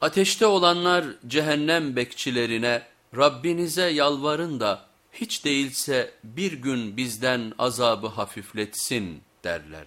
Ateşte olanlar cehennem bekçilerine Rabbinize yalvarın da hiç değilse bir gün bizden azabı hafifletsin derler.